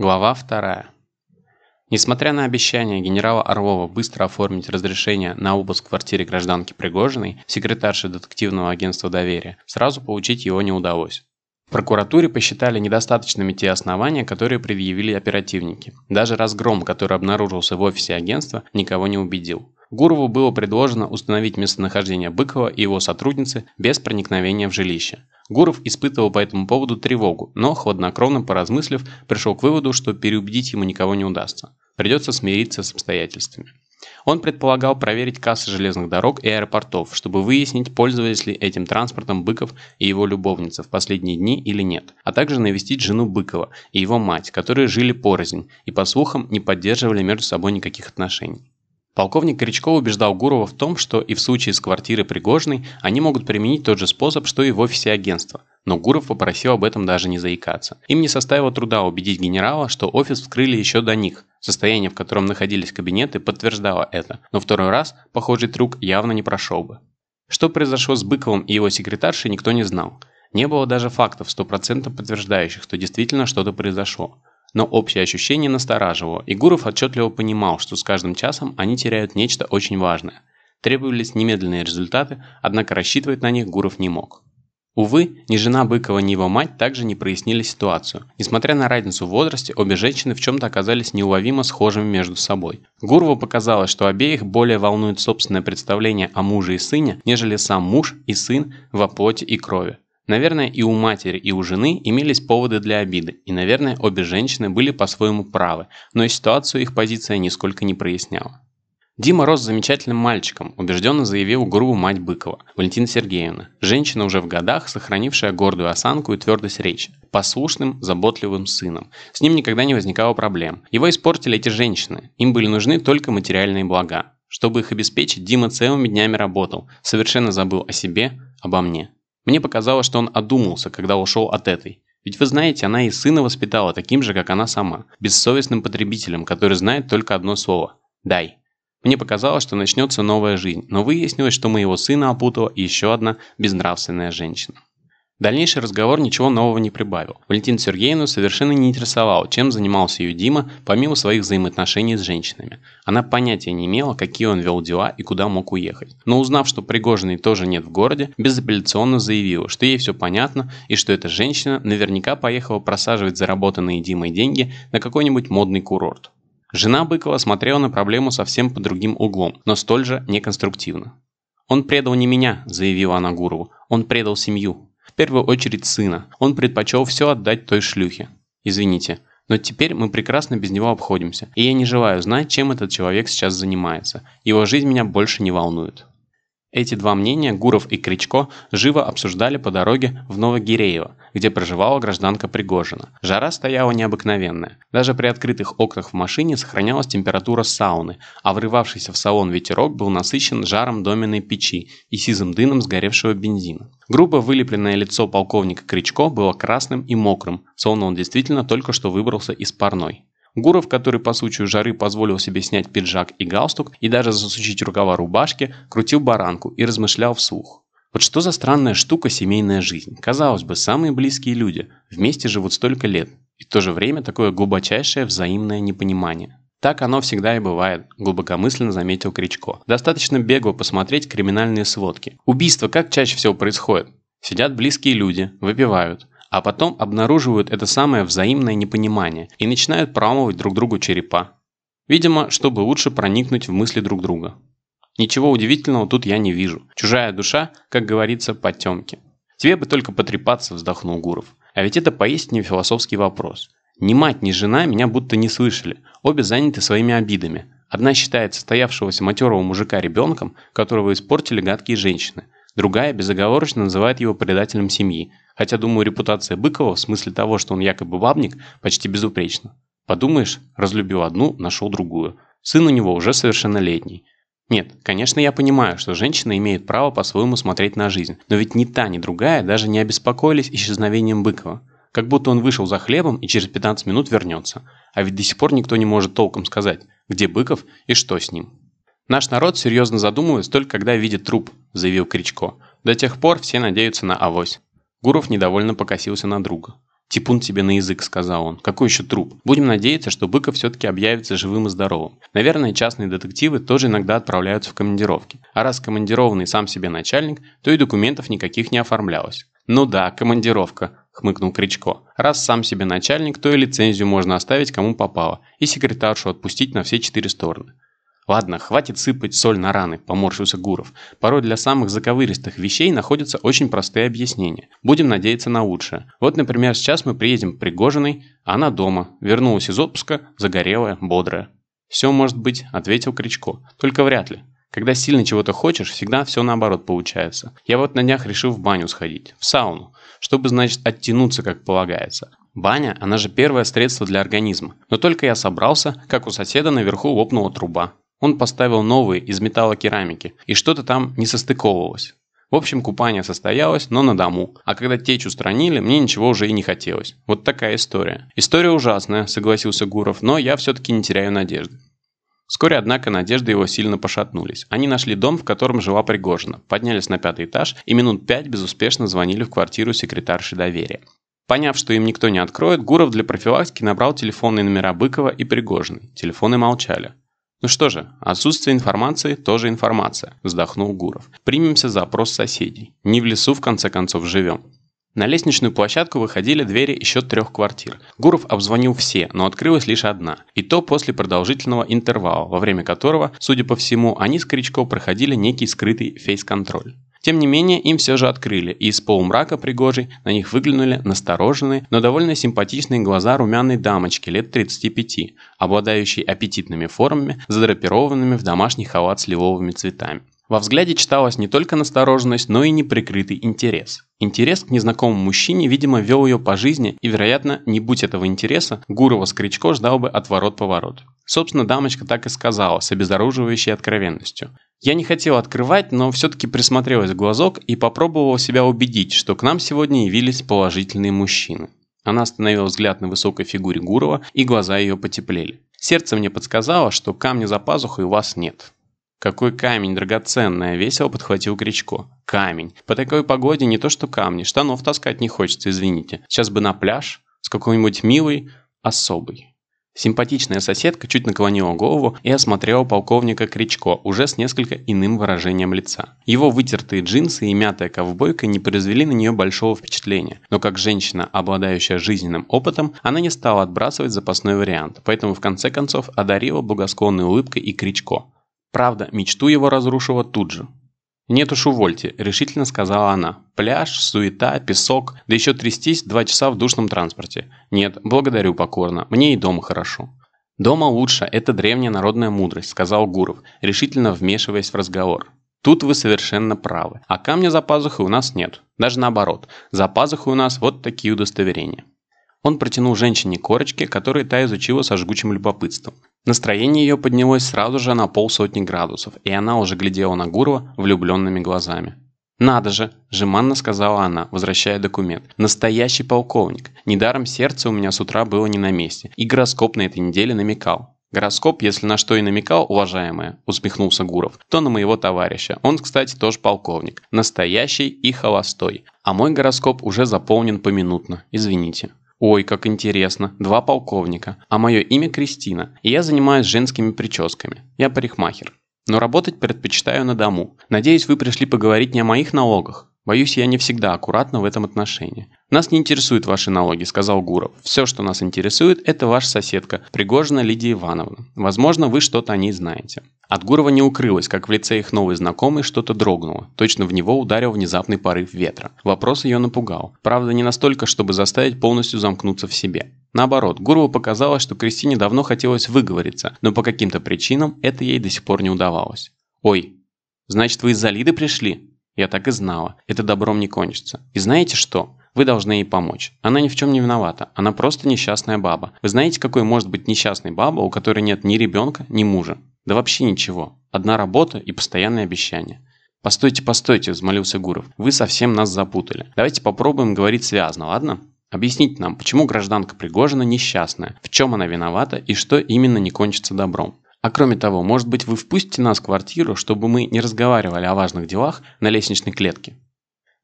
Глава 2. Несмотря на обещание генерала Орлова быстро оформить разрешение на обыск в квартире гражданки Пригожиной, секретарши детективного агентства доверия, сразу получить его не удалось. В прокуратуре посчитали недостаточными те основания, которые предъявили оперативники. Даже разгром, который обнаружился в офисе агентства, никого не убедил. Гурову было предложено установить местонахождение Быкова и его сотрудницы без проникновения в жилище. Гуров испытывал по этому поводу тревогу, но, хладнокровно поразмыслив, пришел к выводу, что переубедить ему никого не удастся. Придется смириться с обстоятельствами. Он предполагал проверить кассы железных дорог и аэропортов, чтобы выяснить, пользовались ли этим транспортом Быков и его любовница в последние дни или нет, а также навестить жену Быкова и его мать, которые жили порознь и, по слухам, не поддерживали между собой никаких отношений. Полковник Кричко убеждал Гурова в том, что и в случае с квартирой Пригожиной они могут применить тот же способ, что и в офисе агентства. Но Гуров попросил об этом даже не заикаться. Им не составило труда убедить генерала, что офис вскрыли еще до них. Состояние, в котором находились кабинеты, подтверждало это. Но второй раз похожий трюк явно не прошел бы. Что произошло с Быковым и его секретаршей, никто не знал. Не было даже фактов, стопроцентно подтверждающих, что действительно что-то произошло. Но общее ощущение настораживало, и Гуров отчетливо понимал, что с каждым часом они теряют нечто очень важное. Требовались немедленные результаты, однако рассчитывать на них Гуров не мог. Увы, ни жена Быкова, ни его мать также не прояснили ситуацию. Несмотря на разницу в возрасте, обе женщины в чем-то оказались неуловимо схожими между собой. Гурову показалось, что обеих более волнует собственное представление о муже и сыне, нежели сам муж и сын во плоти и крови. Наверное, и у матери, и у жены имелись поводы для обиды, и, наверное, обе женщины были по-своему правы, но и ситуацию их позиция нисколько не проясняла. Дима рос замечательным мальчиком, убежденно заявил гуру мать Быкова, Валентина Сергеевна, женщина уже в годах, сохранившая гордую осанку и твердость речи, послушным, заботливым сыном. С ним никогда не возникало проблем. Его испортили эти женщины, им были нужны только материальные блага. Чтобы их обеспечить, Дима целыми днями работал, совершенно забыл о себе, обо мне. Мне показалось, что он одумался, когда ушел от этой. Ведь вы знаете, она и сына воспитала таким же, как она сама, бессовестным потребителем, который знает только одно слово – «дай». Мне показалось, что начнется новая жизнь, но выяснилось, что моего сына опутала еще одна безнравственная женщина. Дальнейший разговор ничего нового не прибавил. Валентин Сергеевну совершенно не интересовал, чем занимался ее Дима, помимо своих взаимоотношений с женщинами. Она понятия не имела, какие он вел дела и куда мог уехать. Но узнав, что Пригожиной тоже нет в городе, безапелляционно заявила, что ей все понятно и что эта женщина наверняка поехала просаживать заработанные Димой деньги на какой-нибудь модный курорт. Жена Быкова смотрела на проблему совсем под другим углом, но столь же неконструктивно. «Он предал не меня», – заявила она Гурову, – «он предал семью» первую очередь сына. Он предпочел все отдать той шлюхе. Извините, но теперь мы прекрасно без него обходимся, и я не желаю знать, чем этот человек сейчас занимается. Его жизнь меня больше не волнует. Эти два мнения Гуров и Кричко живо обсуждали по дороге в Новогиреево, где проживала гражданка Пригожина. Жара стояла необыкновенная. Даже при открытых окнах в машине сохранялась температура сауны, а врывавшийся в салон ветерок был насыщен жаром доменной печи и сизым дыном сгоревшего бензина. Грубо вылепленное лицо полковника Кричко было красным и мокрым, словно он действительно только что выбрался из парной. Гуров, который по случаю жары позволил себе снять пиджак и галстук и даже засучить рукава рубашки, крутил баранку и размышлял вслух. Вот что за странная штука семейная жизнь. Казалось бы, самые близкие люди вместе живут столько лет, и в то же время такое глубочайшее взаимное непонимание. Так оно всегда и бывает, глубокомысленно заметил Кричко. Достаточно бегло посмотреть криминальные сводки. Убийства как чаще всего происходят? Сидят близкие люди, выпивают, а потом обнаруживают это самое взаимное непонимание и начинают промывать друг другу черепа. Видимо, чтобы лучше проникнуть в мысли друг друга. Ничего удивительного тут я не вижу. Чужая душа, как говорится, потемки. Тебе бы только потрепаться, вздохнул Гуров. А ведь это поистине философский вопрос. Ни мать, ни жена меня будто не слышали. Обе заняты своими обидами. Одна считает состоявшегося матерого мужика ребенком, которого испортили гадкие женщины. Другая безоговорочно называет его предателем семьи, хотя, думаю, репутация Быкова в смысле того, что он якобы бабник, почти безупречна. Подумаешь, разлюбил одну, нашел другую. Сын у него уже совершеннолетний. Нет, конечно, я понимаю, что женщина имеет право по-своему смотреть на жизнь, но ведь ни та, ни другая даже не обеспокоились исчезновением Быкова. Как будто он вышел за хлебом и через 15 минут вернется. А ведь до сих пор никто не может толком сказать, где Быков и что с ним. «Наш народ серьезно задумывается только когда видит труп», – заявил Кричко. «До тех пор все надеются на авось». Гуров недовольно покосился на друга. «Типун тебе на язык», — сказал он. «Какой еще труп? Будем надеяться, что Быков все-таки объявится живым и здоровым. Наверное, частные детективы тоже иногда отправляются в командировки. А раз командированный сам себе начальник, то и документов никаких не оформлялось». «Ну да, командировка», — хмыкнул Кричко. «Раз сам себе начальник, то и лицензию можно оставить кому попало, и секретаршу отпустить на все четыре стороны». «Ладно, хватит сыпать соль на раны», – поморщился Гуров. «Порой для самых заковыристых вещей находятся очень простые объяснения. Будем надеяться на лучшее. Вот, например, сейчас мы приедем к Пригожиной, она дома, вернулась из отпуска, загорелая, бодрая». «Все может быть», – ответил Кричко. «Только вряд ли. Когда сильно чего-то хочешь, всегда все наоборот получается. Я вот на днях решил в баню сходить, в сауну, чтобы, значит, оттянуться, как полагается. Баня, она же первое средство для организма. Но только я собрался, как у соседа наверху лопнула труба. Он поставил новые из металлокерамики, и что-то там не состыковывалось. В общем, купание состоялось, но на дому. А когда течь устранили, мне ничего уже и не хотелось. Вот такая история. История ужасная, согласился Гуров, но я все-таки не теряю надежды. Вскоре, однако, надежды его сильно пошатнулись. Они нашли дом, в котором жила Пригожина, поднялись на пятый этаж и минут пять безуспешно звонили в квартиру секретарши доверия. Поняв, что им никто не откроет, Гуров для профилактики набрал телефонные номера Быкова и Пригожиной. Телефоны молчали. «Ну что же, отсутствие информации – тоже информация», – вздохнул Гуров. «Примемся за опрос соседей. Не в лесу, в конце концов, живем». На лестничную площадку выходили двери еще трех квартир. Гуров обзвонил все, но открылась лишь одна. И то после продолжительного интервала, во время которого, судя по всему, они с Кричко проходили некий скрытый фейс-контроль. Тем не менее, им все же открыли, и из полумрака пригожей на них выглянули настороженные, но довольно симпатичные глаза румяной дамочки лет 35, обладающей аппетитными формами, задрапированными в домашний халат с лиловыми цветами. Во взгляде читалась не только настороженность, но и неприкрытый интерес. Интерес к незнакомому мужчине, видимо, вел ее по жизни, и, вероятно, не будь этого интереса, Гурова с Кричко ждал бы отворот-поворот. Собственно, дамочка так и сказала, с обезоруживающей откровенностью. Я не хотел открывать, но все-таки присмотрелась в глазок и попробовала себя убедить, что к нам сегодня явились положительные мужчины. Она остановила взгляд на высокой фигуре Гурова, и глаза ее потеплели. Сердце мне подсказало, что камня за пазухой у вас нет. «Какой камень, драгоценная!» – весело подхватил Кричко. «Камень. По такой погоде не то что камни, штанов таскать не хочется, извините. Сейчас бы на пляж с какой-нибудь милой особой». Симпатичная соседка чуть наклонила голову и осмотрела полковника Кричко уже с несколько иным выражением лица. Его вытертые джинсы и мятая ковбойка не произвели на нее большого впечатления, но как женщина, обладающая жизненным опытом, она не стала отбрасывать запасной вариант, поэтому в конце концов одарила благосклонной улыбкой и Кричко. Правда, мечту его разрушила тут же. «Нет уж, увольте», – решительно сказала она. «Пляж, суета, песок, да еще трястись два часа в душном транспорте. Нет, благодарю покорно, мне и дома хорошо». «Дома лучше, это древняя народная мудрость», – сказал Гуров, решительно вмешиваясь в разговор. Тут вы совершенно правы. А камня за пазухой у нас нет. Даже наоборот. За пазухой у нас вот такие удостоверения. Он протянул женщине корочки, которые та изучила со жгучим любопытством. Настроение ее поднялось сразу же на полсотни градусов, и она уже глядела на Гурова влюбленными глазами. «Надо же!» – жеманно сказала она, возвращая документ. «Настоящий полковник. Недаром сердце у меня с утра было не на месте, и гороскоп на этой неделе намекал. Гороскоп, если на что и намекал, уважаемая, усмехнулся Гуров, то на моего товарища. Он, кстати, тоже полковник. Настоящий и холостой. А мой гороскоп уже заполнен поминутно. Извините. Ой, как интересно, два полковника. А мое имя Кристина, и я занимаюсь женскими прическами. Я парикмахер. Но работать предпочитаю на дому. Надеюсь, вы пришли поговорить не о моих налогах. Боюсь, я не всегда аккуратна в этом отношении. «Нас не интересуют ваши налоги», – сказал Гуров. «Все, что нас интересует, это ваша соседка, Пригожина Лидия Ивановна. Возможно, вы что-то о ней знаете». От Гурова не укрылось, как в лице их новой знакомой что-то дрогнуло. Точно в него ударил внезапный порыв ветра. Вопрос ее напугал. Правда, не настолько, чтобы заставить полностью замкнуться в себе. Наоборот, Гурову показалось, что Кристине давно хотелось выговориться, но по каким-то причинам это ей до сих пор не удавалось. «Ой, значит, вы из-за Лиды пришли?» Я так и знала. Это добром не кончится. И знаете что? Вы должны ей помочь. Она ни в чем не виновата. Она просто несчастная баба. Вы знаете, какой может быть несчастной баба, у которой нет ни ребенка, ни мужа? Да вообще ничего. Одна работа и постоянные обещания. «Постойте, постойте», – взмолился Гуров. «Вы совсем нас запутали. Давайте попробуем говорить связно, ладно?» Объясните нам, почему гражданка Пригожина несчастная, в чем она виновата и что именно не кончится добром. А кроме того, может быть вы впустите нас в квартиру, чтобы мы не разговаривали о важных делах на лестничной клетке?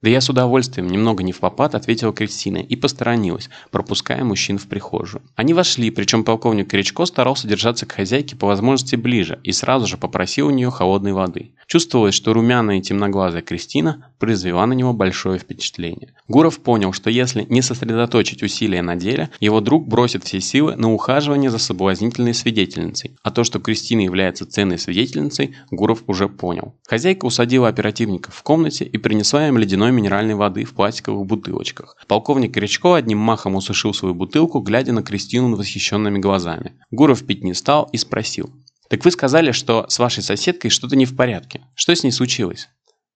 «Да я с удовольствием, немного не в попад», – ответила Кристина и посторонилась, пропуская мужчин в прихожую. Они вошли, причем полковник Кричко старался держаться к хозяйке по возможности ближе и сразу же попросил у нее холодной воды. Чувствовалось, что румяная и темноглазая Кристина произвела на него большое впечатление. Гуров понял, что если не сосредоточить усилия на деле, его друг бросит все силы на ухаживание за соблазнительной свидетельницей. А то, что Кристина является ценной свидетельницей, Гуров уже понял. Хозяйка усадила оперативников в комнате и принесла им ледяной минеральной воды в пластиковых бутылочках. Полковник Кричко одним махом усушил свою бутылку, глядя на Кристину восхищенными глазами. Гуров пить не стал и спросил. «Так вы сказали, что с вашей соседкой что-то не в порядке. Что с ней случилось?»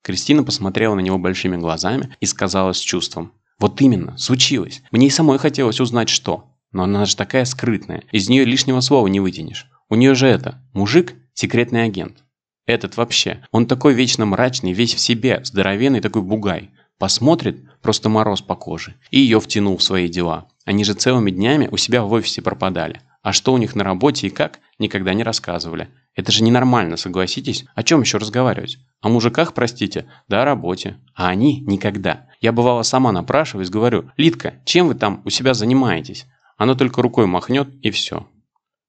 Кристина посмотрела на него большими глазами и сказала с чувством. «Вот именно, случилось. Мне и самой хотелось узнать, что. Но она же такая скрытная, из нее лишнего слова не вытянешь. У нее же это, мужик – секретный агент. Этот вообще, он такой вечно мрачный, весь в себе, здоровенный такой бугай. Посмотрит, просто мороз по коже. И ее втянул в свои дела. Они же целыми днями у себя в офисе пропадали. А что у них на работе и как, никогда не рассказывали. Это же ненормально, согласитесь? О чем еще разговаривать? О мужиках, простите? Да о работе. А они никогда. Я бывало сама напрашиваюсь, говорю, Литка, чем вы там у себя занимаетесь? Она только рукой махнет и все.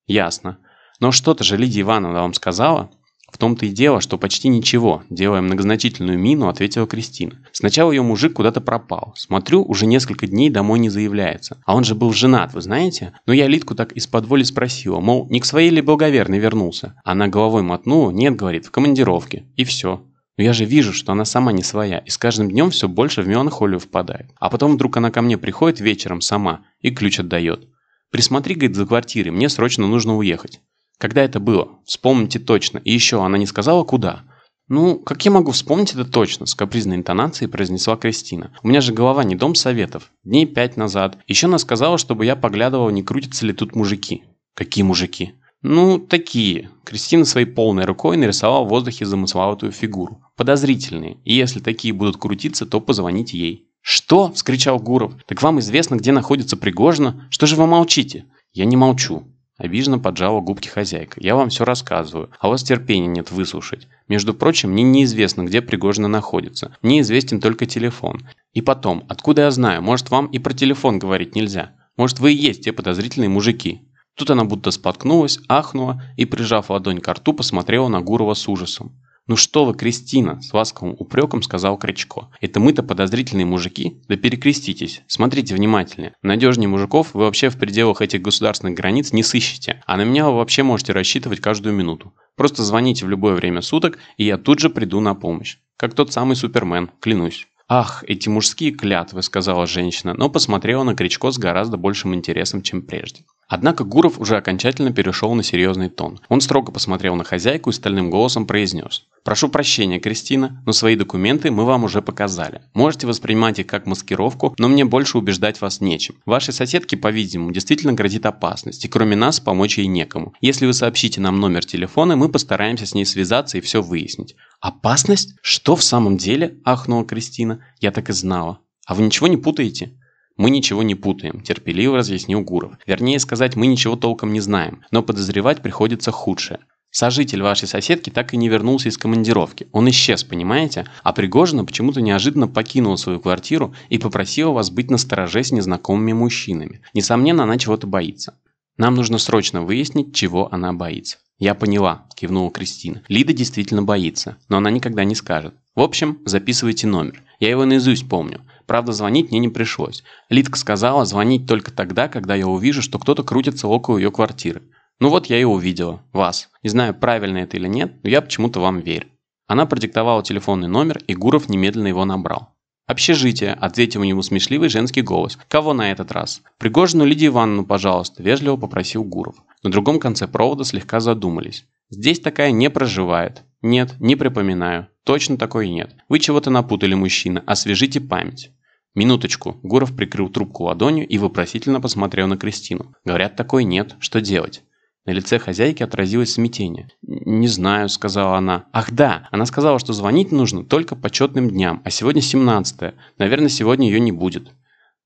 Ясно. Но что-то же Лидия Ивановна вам сказала? В том-то и дело, что почти ничего, делая многозначительную мину, ответила Кристина. Сначала ее мужик куда-то пропал. Смотрю, уже несколько дней домой не заявляется. А он же был женат, вы знаете? Но я Литку так из-под воли спросила, мол, не к своей ли благоверной вернулся? Она головой мотнула, нет, говорит, в командировке. И все. Но я же вижу, что она сама не своя, и с каждым днем все больше в меланхолию впадает. А потом вдруг она ко мне приходит вечером сама и ключ отдает. Присмотри, говорит, за квартирой, мне срочно нужно уехать. Когда это было? Вспомните точно. И еще, она не сказала, куда? «Ну, как я могу вспомнить это точно?» – с капризной интонацией произнесла Кристина. «У меня же голова не дом советов. Дней пять назад. Еще она сказала, чтобы я поглядывал, не крутятся ли тут мужики». «Какие мужики?» «Ну, такие». Кристина своей полной рукой нарисовала в воздухе замысловатую фигуру. «Подозрительные. И если такие будут крутиться, то позвоните ей». «Что?» – вскричал Гуров. «Так вам известно, где находится Пригожина? Что же вы молчите?» «Я не молчу. Обиженно поджала губки хозяйка. «Я вам все рассказываю, а у вас терпения нет выслушать. Между прочим, мне неизвестно, где Пригожина находится. Мне известен только телефон. И потом, откуда я знаю, может вам и про телефон говорить нельзя? Может вы и есть те подозрительные мужики?» Тут она будто споткнулась, ахнула и, прижав ладонь к рту, посмотрела на Гурова с ужасом. «Ну что вы, Кристина!» – с ласковым упреком сказал Кричко. «Это мы-то подозрительные мужики? Да перекреститесь! Смотрите внимательнее. Надежнее мужиков вы вообще в пределах этих государственных границ не сыщете, а на меня вы вообще можете рассчитывать каждую минуту. Просто звоните в любое время суток, и я тут же приду на помощь. Как тот самый Супермен, клянусь». «Ах, эти мужские клятвы», – сказала женщина, но посмотрела на Кричко с гораздо большим интересом, чем прежде. Однако Гуров уже окончательно перешел на серьезный тон. Он строго посмотрел на хозяйку и стальным голосом произнес. Прошу прощения, Кристина, но свои документы мы вам уже показали. Можете воспринимать их как маскировку, но мне больше убеждать вас нечем. Вашей соседке, по-видимому, действительно грозит опасность, и кроме нас помочь ей некому. Если вы сообщите нам номер телефона, мы постараемся с ней связаться и все выяснить. Опасность? Что в самом деле? Ахнула Кристина. Я так и знала. А вы ничего не путаете? Мы ничего не путаем, терпеливо разъяснил Гуров. Вернее сказать, мы ничего толком не знаем, но подозревать приходится худшее. Сожитель вашей соседки так и не вернулся из командировки. Он исчез, понимаете? А Пригожина почему-то неожиданно покинула свою квартиру и попросила вас быть настороже с незнакомыми мужчинами. Несомненно, она чего-то боится. Нам нужно срочно выяснить, чего она боится. «Я поняла», – кивнула Кристина. «Лида действительно боится, но она никогда не скажет. В общем, записывайте номер. Я его наизусть помню. Правда, звонить мне не пришлось. Лидка сказала звонить только тогда, когда я увижу, что кто-то крутится около ее квартиры. Ну вот я и увидела. Вас. Не знаю, правильно это или нет, но я почему-то вам верю. Она продиктовала телефонный номер, и Гуров немедленно его набрал. «Общежитие», – ответил ему смешливый женский голос. «Кого на этот раз?» «Пригожину Лидию Ивановну, пожалуйста», – вежливо попросил Гуров. На другом конце провода слегка задумались. «Здесь такая не проживает». «Нет, не припоминаю. Точно такой нет. Вы чего-то напутали, мужчина. Освежите память». «Минуточку». Гуров прикрыл трубку ладонью и вопросительно посмотрел на Кристину. «Говорят, такой нет. Что делать?» На лице хозяйки отразилось смятение. «Не знаю», — сказала она. «Ах да, она сказала, что звонить нужно только по четным дням, а сегодня 17 Наверное, сегодня ее не будет».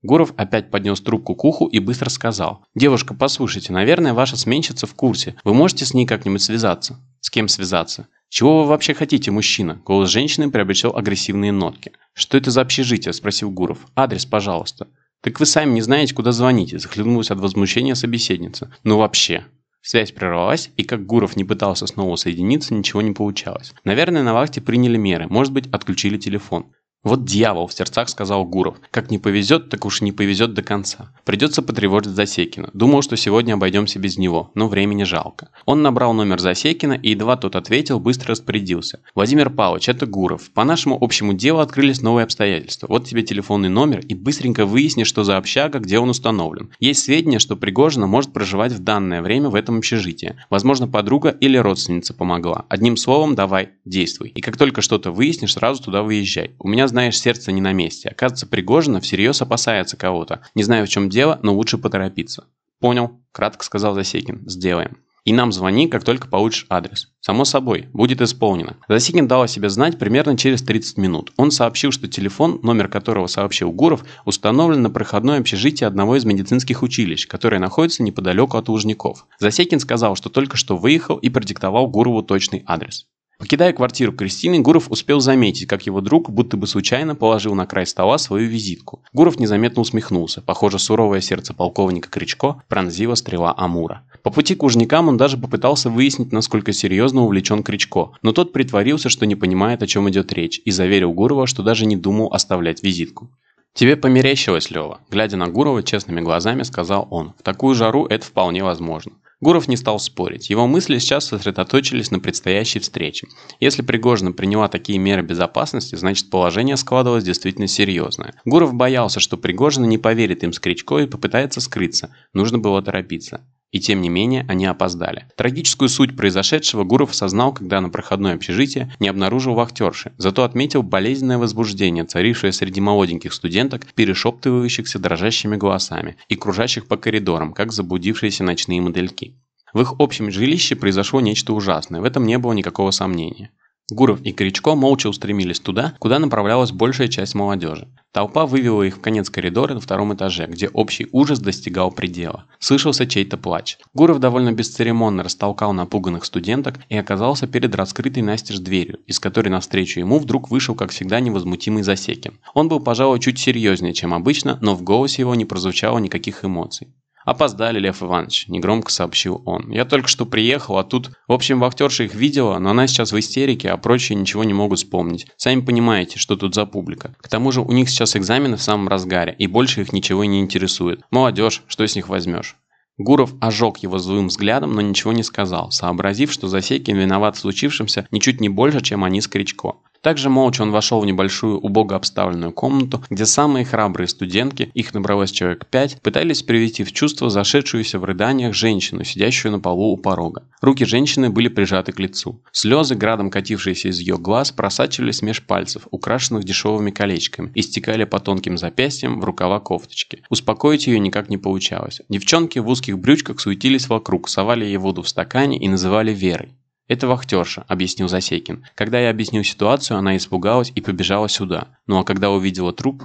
Гуров опять поднес трубку к уху и быстро сказал. «Девушка, послушайте, наверное, ваша сменщица в курсе. Вы можете с ней как-нибудь связаться?» «С кем связаться?» «Чего вы вообще хотите, мужчина?» Голос женщины приобретел агрессивные нотки. «Что это за общежитие?» – спросил Гуров. «Адрес, пожалуйста». «Так вы сами не знаете, куда звоните», – захлебнулась от возмущения собеседница. «Ну вообще». Связь прервалась, и как Гуров не пытался снова соединиться, ничего не получалось. Наверное, на вахте приняли меры, может быть, отключили телефон. «Вот дьявол!» – в сердцах сказал Гуров. «Как не повезет, так уж не повезет до конца. Придется потревожить Засекина. Думал, что сегодня обойдемся без него, но времени жалко». Он набрал номер Засекина, и едва тот ответил, быстро распорядился. «Владимир Павлович, это Гуров. По нашему общему делу открылись новые обстоятельства. Вот тебе телефонный номер, и быстренько выясни, что за общага, где он установлен. Есть сведения, что Пригожина может проживать в данное время в этом общежитии. Возможно, подруга или родственница помогла. Одним словом, давай, действуй. И как только что-то выяснишь, сразу туда выезжай. У меня знаешь, сердце не на месте. Оказывается, Пригожина всерьез опасается кого-то. Не знаю, в чем дело, но лучше поторопиться. Понял, кратко сказал Засекин. Сделаем. И нам звони, как только получишь адрес. Само собой, будет исполнено. Засекин дал о себе знать примерно через 30 минут. Он сообщил, что телефон, номер которого сообщил Гуров, установлен на проходное общежитие одного из медицинских училищ, которое находится неподалеку от Лужников. Засекин сказал, что только что выехал и продиктовал Гурову точный адрес. Покидая квартиру Кристины, Гуров успел заметить, как его друг будто бы случайно положил на край стола свою визитку. Гуров незаметно усмехнулся. Похоже, суровое сердце полковника Кричко пронзила стрела Амура. По пути к Ужникам он даже попытался выяснить, насколько серьезно увлечен Кричко, но тот притворился, что не понимает, о чем идет речь, и заверил Гурова, что даже не думал оставлять визитку. «Тебе померещилось, Лева», – глядя на Гурова честными глазами, сказал он. «В такую жару это вполне возможно». Гуров не стал спорить. Его мысли сейчас сосредоточились на предстоящей встрече. Если Пригожина приняла такие меры безопасности, значит положение складывалось действительно серьезное. Гуров боялся, что Пригожина не поверит им с Кричко и попытается скрыться. Нужно было торопиться. И тем не менее, они опоздали. Трагическую суть произошедшего Гуров осознал, когда на проходное общежитие не обнаружил вахтерши, зато отметил болезненное возбуждение, царившее среди молоденьких студенток, перешептывающихся дрожащими голосами и кружащих по коридорам, как заблудившиеся ночные модельки. В их общем жилище произошло нечто ужасное, в этом не было никакого сомнения. Гуров и Кричко молча устремились туда, куда направлялась большая часть молодежи. Толпа вывела их в конец коридора на втором этаже, где общий ужас достигал предела. Слышался чей-то плач. Гуров довольно бесцеремонно растолкал напуганных студенток и оказался перед раскрытой настежь дверью, из которой навстречу ему вдруг вышел, как всегда, невозмутимый Засекин. Он был, пожалуй, чуть серьезнее, чем обычно, но в голосе его не прозвучало никаких эмоций. «Опоздали, Лев Иванович», – негромко сообщил он. «Я только что приехал, а тут... В общем, вахтерша их видела, но она сейчас в истерике, а прочие ничего не могут вспомнить. Сами понимаете, что тут за публика. К тому же у них сейчас экзамены в самом разгаре, и больше их ничего не интересует. Молодежь, что с них возьмешь?» Гуров ожег его злым взглядом, но ничего не сказал, сообразив, что Засекин виноват в случившемся ничуть не больше, чем они с Кричко. Также молча он вошел в небольшую убого обставленную комнату, где самые храбрые студентки, их набралось человек пять, пытались привести в чувство зашедшуюся в рыданиях женщину, сидящую на полу у порога. Руки женщины были прижаты к лицу. Слезы, градом катившиеся из ее глаз, просачивались меж пальцев, украшенных дешевыми колечками, и стекали по тонким запястьям в рукава кофточки. Успокоить ее никак не получалось. Девчонки в узких брючках суетились вокруг, совали ей воду в стакане и называли Верой. «Это вахтерша», – объяснил Засекин. Когда я объяснил ситуацию, она испугалась и побежала сюда. Ну а когда увидела труп,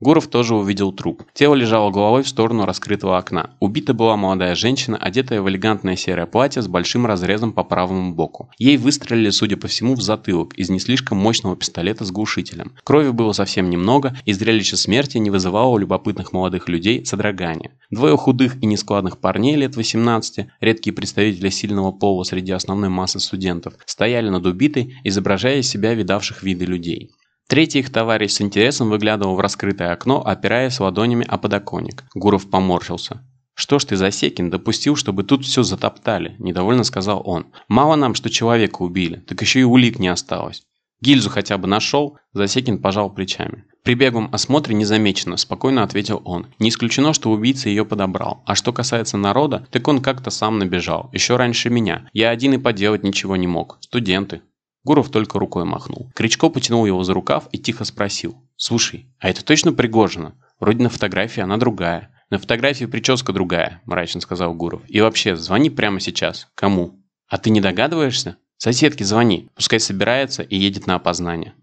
Гуров тоже увидел труп. Тело лежало головой в сторону раскрытого окна. Убита была молодая женщина, одетая в элегантное серое платье с большим разрезом по правому боку. Ей выстрелили, судя по всему, в затылок из не слишком мощного пистолета с глушителем. Крови было совсем немного, и зрелище смерти не вызывало у любопытных молодых людей содрогания. Двое худых и нескладных парней лет 18, редкие представители сильного пола среди основной массы студентов, стояли над убитой, изображая из себя видавших виды людей. Третий их товарищ с интересом выглядывал в раскрытое окно, опираясь ладонями о подоконник. Гуров поморщился. «Что ж ты, Засекин, допустил, чтобы тут все затоптали?» – недовольно сказал он. «Мало нам, что человека убили, так еще и улик не осталось. Гильзу хотя бы нашел?» Засекин пожал плечами. «При беглом осмотре не замечено», – спокойно ответил он. «Не исключено, что убийца ее подобрал. А что касается народа, так он как-то сам набежал. Еще раньше меня. Я один и поделать ничего не мог. Студенты». Гуров только рукой махнул. Кричко потянул его за рукав и тихо спросил. «Слушай, а это точно Пригожина? Вроде на фотографии она другая». «На фотографии прическа другая», – мрачно сказал Гуров. «И вообще, звони прямо сейчас. Кому?» «А ты не догадываешься?» «Соседке звони. Пускай собирается и едет на опознание».